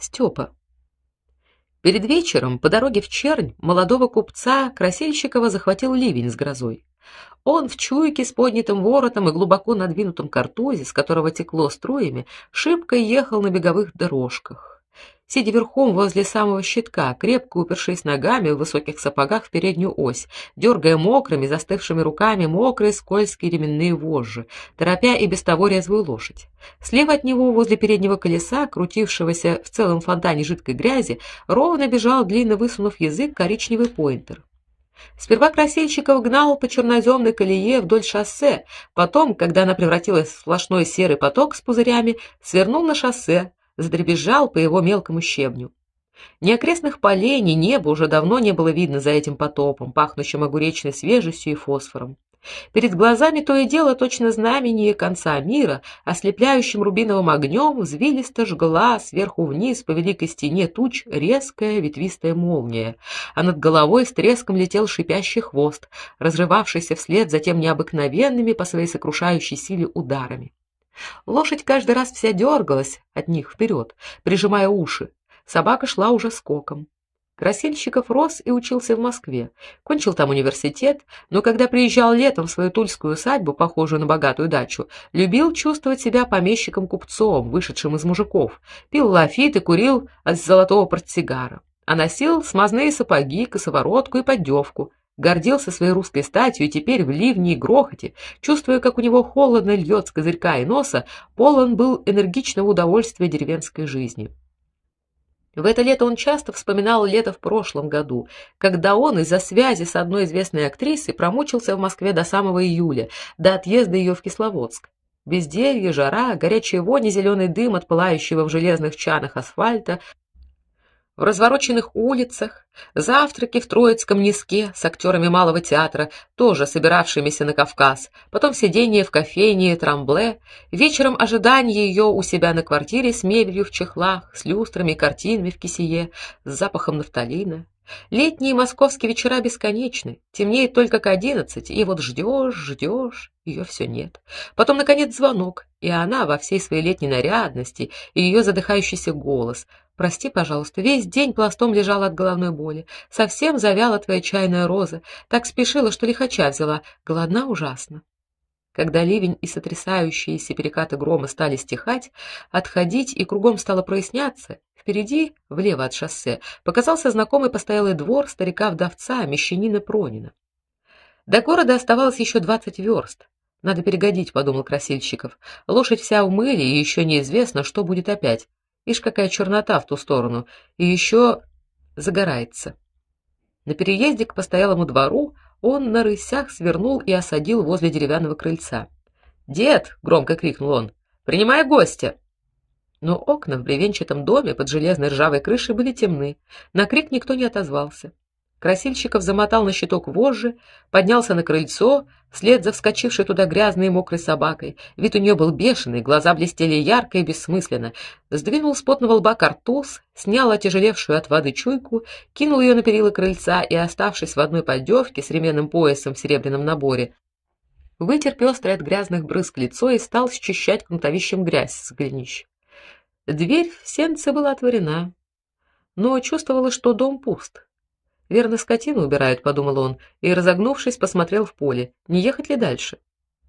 Степа. Перед вечером по дороге в Чернь молодого купца Красильщикова захватил ливень с грозой. Он в чуйке с поднятым воротом и глубоко надвинутом картузе, с которого текло струями, шибко ехал на беговых дорожках сидя верхом возле самого щитка, крепко упершись ногами в высоких сапогах в переднюю ось, дергая мокрыми, застывшими руками мокрые скользкие ременные вожжи, торопя и без того резвую лошадь. Слева от него, возле переднего колеса, крутившегося в целом фонтане жидкой грязи, ровно бежал, длинно высунув язык, коричневый поинтер. Сперва Красильщиков гнал по черноземной колее вдоль шоссе, потом, когда она превратилась в сплошной серый поток с пузырями, свернул на шоссе, задребезжал по его мелкому щебню. Ни окрестных полей, ни неба уже давно не было видно за этим потопом, пахнущим огуречной свежестью и фосфором. Перед глазами то и дело точно знамение конца мира, ослепляющим рубиновым огнем, взвилисто жгла сверху вниз по великой стене туч резкая ветвистая молния, а над головой с треском летел шипящий хвост, разрывавшийся вслед за тем необыкновенными по своей сокрушающей силе ударами. Лошадь каждый раз вся дергалась от них вперед, прижимая уши. Собака шла уже скоком. Красильщиков рос и учился в Москве. Кончил там университет, но когда приезжал летом в свою тульскую усадьбу, похожую на богатую дачу, любил чувствовать себя помещиком-купцом, вышедшим из мужиков. Пил лафит и курил от золотого портсигара. А носил смазные сапоги, косоворотку и поддевку гордился своей русской статью и теперь в ливне и грохоте, чувствуя, как у него холодно льет с козырька и носа, полон был энергичного удовольствия деревенской жизни. В это лето он часто вспоминал лето в прошлом году, когда он из-за связи с одной известной актрисой промучился в Москве до самого июля, до отъезда ее в Кисловодск. Безделье, жара, горячая вонь и зеленый дым от пылающего в железных чанах асфальта, в развороченных улицах, завтраки в Троицком Низке с актерами Малого театра, тоже собиравшимися на Кавказ, потом сидение в кофейне Трамбле, вечером ожидание ее у себя на квартире с мебелью в чехлах, с люстрами и картинами в кисее, с запахом нафталина. Летние московские вечера бесконечны, темнеет только к одиннадцати, и вот ждешь, ждешь, ее все нет. Потом наконец звонок, и она во всей своей летней нарядности, и ее задыхающийся голос. Прости, пожалуйста, весь день пластом лежала от головной боли. Совсем завяла твоя чайная роза. Так спешила, что лихача взяла. Голодна ужасно. Когда ливень и сотрясающиеся перекаты грома стали стихать, отходить и кругом стало проясняться, впереди, влево от шоссе, показался знакомый постоялый двор старика-вдовца, мещанина Пронина. До города оставалось еще двадцать верст. Надо перегодить, подумал Красильщиков. Лошадь вся в мыле, и еще неизвестно, что будет опять. Ишь, какая чернота в ту сторону, и еще загорается. На переезде к постоялому двору он на рысях свернул и осадил возле деревянного крыльца. "Дед!" громко крикнул он. "Принимай гостя!" Но окна в бревенчатом доме под железной ржавой крышей были темны. На крик никто не отозвался. Красильщиков замотал на щиток вожжи, поднялся на крыльцо, вслед за вскочившей туда грязной и мокрой собакой. Вид у нее был бешеный, глаза блестели ярко и бессмысленно. Сдвинул с потного лба картуз, снял отяжелевшую от воды чуйку, кинул ее на перила крыльца и, оставшись в одной поддевке с ременным поясом в серебряном наборе, вытер пестрое от грязных брызг лицо и стал счищать кнутовищем грязь с голенищ. Дверь в сенце была отворена, но чувствовала, что дом пуст. Верно, скотину убирают, подумал он, и разогнувшись, посмотрел в поле, не ехать ли дальше.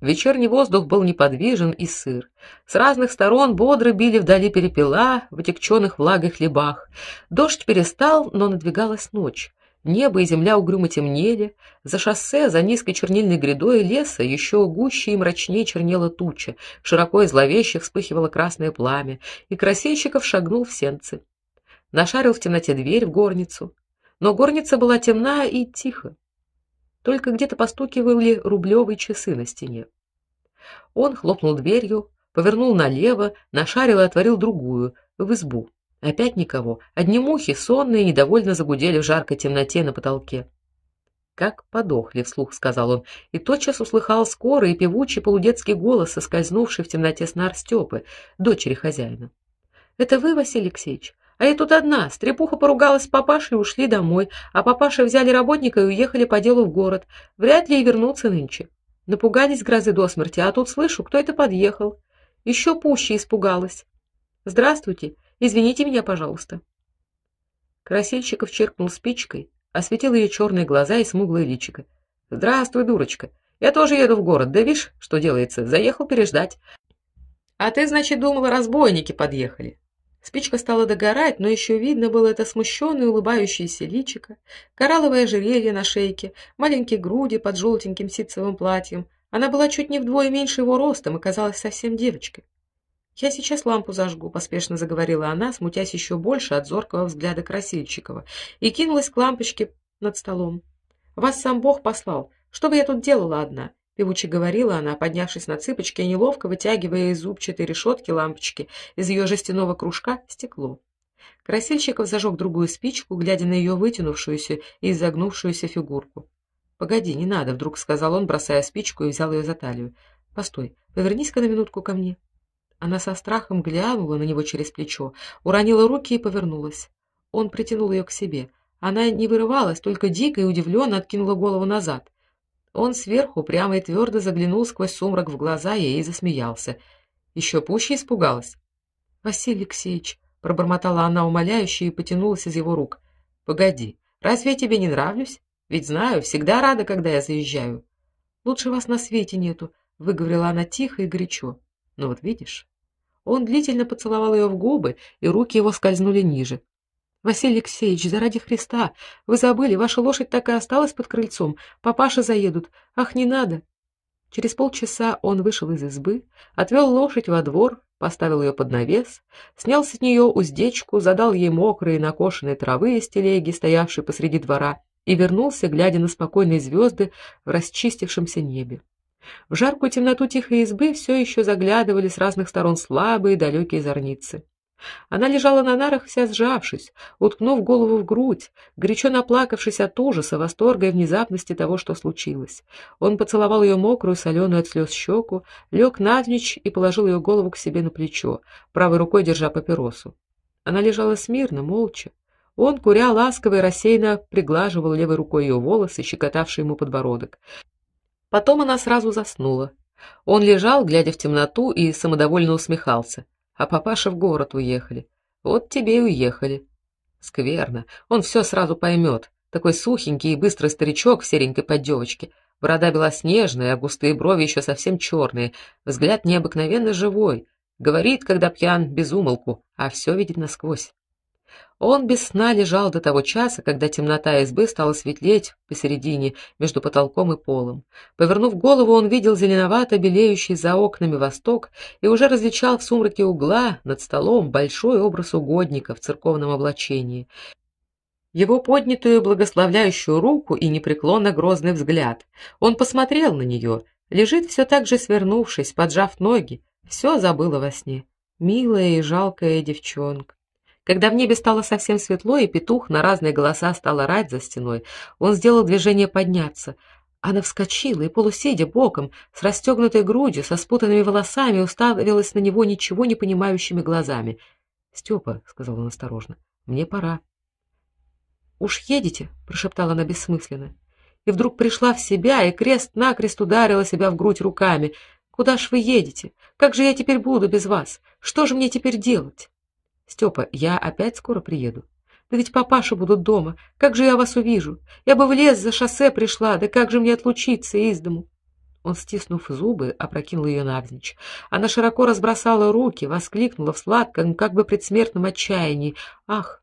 Вечерний воздух был неподвижен и сыр. С разных сторон бодро били вдали перепела в отекченных влагой хлебах. Дождь перестал, но надвигалась ночь. Небо и земля угрюмо темнели, за шоссе, за низкой чернильной грядой леса еще гуще и мрачнее чернела туча, широко и зловеще вспыхивало красное пламя, и Красильщиков шагнул в сенцы. Нашарил в темноте дверь в горницу. Но горница была темна и тихо. Только где-то постукивали рублевые часы на стене. Он хлопнул дверью, повернул налево, нашарил и отворил другую, в избу. Опять никого. Одни мухи, сонные, недовольно загудели в жаркой темноте на потолке. Как подохли, вслух сказал он, и тотчас услыхал скорый и певучий полудетский голос, соскользнувший в темноте снар Стёпы, дочери хозяина. Это вы, Василий Алексеевич? А я тут одна. Стрепуха поругалась с папашей и ушли домой, а папаша взяли работника и уехали по делу в город. Вряд ли и вернутся нынче. Напугались грозы до смерти, а тут слышу, кто это подъехал. Еще пуще испугалась. Здравствуйте. Извините меня, пожалуйста. Красильщиков черкнул спичкой, осветил ее черные глаза и смуглое личико. Здравствуй, дурочка. Я тоже еду в город. Да видишь, что делается? Заехал переждать. А ты, значит, думала, разбойники подъехали? Спичка стала догорать, но еще видно было это смущенное улыбающееся личико, коралловое ожерелье на шейке, маленькие груди под желтеньким ситцевым платьем. Она была чуть не вдвое меньше его ростом и казалась совсем девочкой. Я сейчас лампу зажгу, поспешно заговорила она, смутясь еще больше от зоркого взгляда Красильчикова, и кинулась к лампочке над столом. Вас сам Бог послал. Что бы я тут делала одна? Певуче говорила она, поднявшись на цыпочки и неловко вытягивая из зубчатой решетки лампочки из ее жестяного кружка стекло. Красильщиков зажег другую спичку, глядя на ее вытянувшуюся и изогнувшуюся фигурку. "Погоди, не надо", вдруг сказал он, бросая спичку и взял ее за талию. "Постой, повернись-ка на минутку ко мне". Она со страхом глянула на него через плечо, уронила руки и повернулась. Он притянул ее к себе. Она не вырывалась, только дико и удивленно откинула голову назад. Он сверху прямо и твердо заглянул сквозь сумрак в глаза ей и засмеялся. Еще пуще испугалась. Василий Алексеевич, пробормотала она умоляюще и потянулась из его рук. Погоди, разве я тебе не нравлюсь? Ведь знаю, всегда рада, когда я заезжаю. Лучше вас на свете нету, выговорила она тихо и горячо. Ну вот видишь? Он длительно поцеловал ее в губы, и руки его скользнули ниже. Василий Алексеевич, заради Христа, вы забыли, ваша лошадь так и осталась под крыльцом. Папаша заедут. Ах, не надо. Через полчаса он вышел из избы, отвел лошадь во двор, поставил ее под навес, снял с нее уздечку, задал ей мокрые накошенные травы из телеги, стоявшей посреди двора, и вернулся, глядя на спокойные звезды в расчистившемся небе. В жаркую темноту тихой избы все еще заглядывали с разных сторон слабые далекие зорницы. Она лежала на нарах вся сжавшись, уткнув голову в грудь, горячо наплакавшись от ужаса, восторга и внезапности того, что случилось. Он поцеловал ее мокрую, соленую от слез щеку, лег навзничь и положил ее голову к себе на плечо, правой рукой держа папиросу. Она лежала смирно, молча. Он, куря ласково и рассеянно, приглаживал левой рукой ее волосы, щекотавшие ему подбородок. Потом она сразу заснула. Он лежал, глядя в темноту, и самодовольно усмехался а папаша в город уехали. Вот тебе и уехали. Скверно. Он все сразу поймет. Такой сухенький и быстрый старичок в серенькой поддевочке. Борода белоснежная, а густые брови еще совсем черные. Взгляд необыкновенно живой. Говорит, когда пьян, без умолку, а все видит насквозь. Он без сна лежал до того часа, когда темнота избы стала светлеть посередине между потолком и полом. Повернув голову, он видел зеленовато белеющий за окнами восток и уже различал в сумраке угла над столом большой образ угодника в церковном облачении. Его поднятую благословляющую руку и непреклонно грозный взгляд. Он посмотрел на нее, лежит все так же свернувшись, поджав ноги, все забыла во сне. Милая и жалкая девчонка. Когда в небе стало совсем светло и петух на разные голоса стал орать за стеной, он сделал движение подняться. Она вскочила и полусидя боком, с расстегнутой грудью, со спутанными волосами, уставилась на него ничего не понимающими глазами. "Степа", сказал он осторожно. "Мне пора". "Уж едете?" прошептала она бессмысленно. И вдруг пришла в себя и крест-накрест ударила себя в грудь руками. "Куда ж вы едете? Как же я теперь буду без вас? Что же мне теперь делать?" Степа, я опять скоро приеду. Да ведь папаша будут дома. Как же я вас увижу? Я бы в лес за шоссе пришла, да как же мне отлучиться из дому? Он, стиснув зубы, опрокинул ее навзничь. Она широко разбросала руки, воскликнула в сладком, как бы предсмертном отчаянии: "Ах,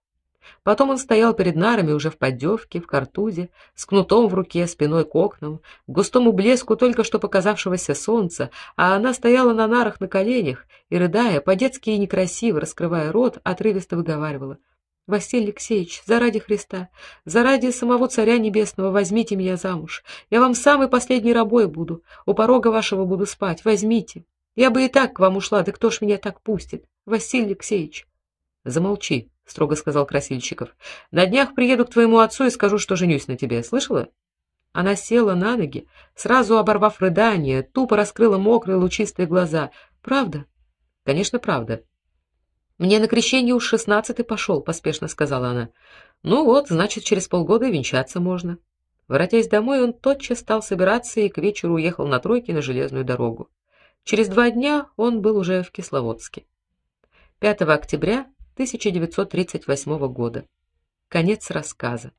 Потом он стоял перед нарами уже в поддевке, в картузе, с кнутом в руке, спиной к окнам, к густому блеску только что показавшегося солнца, а она стояла на нарах на коленях и рыдая, по-детски и некрасиво раскрывая рот, отрывисто выговаривала: Василий Алексеевич, заради Христа, заради самого Царя Небесного, возьмите меня замуж. Я вам самый последний рабой буду, у порога вашего буду спать. Возьмите. Я бы и так к вам ушла, да кто ж меня так пустит? Василий Алексеевич. Замолчи, строго сказал Красильщиков. На днях приеду к твоему отцу и скажу, что женюсь на тебе. Слышала? Она села на ноги, сразу оборвав рыдание, тупо раскрыла мокрые лучистые глаза. Правда? Конечно, правда. Мне на крещение уж шестнадцатый пошел», — поспешно сказала она. Ну вот, значит, через полгода и венчаться можно. Воротясь домой, он тотчас стал собираться и к вечеру уехал на тройке на железную дорогу. Через два дня он был уже в Кисловодске. 5 октября 1938 года. Конец рассказа.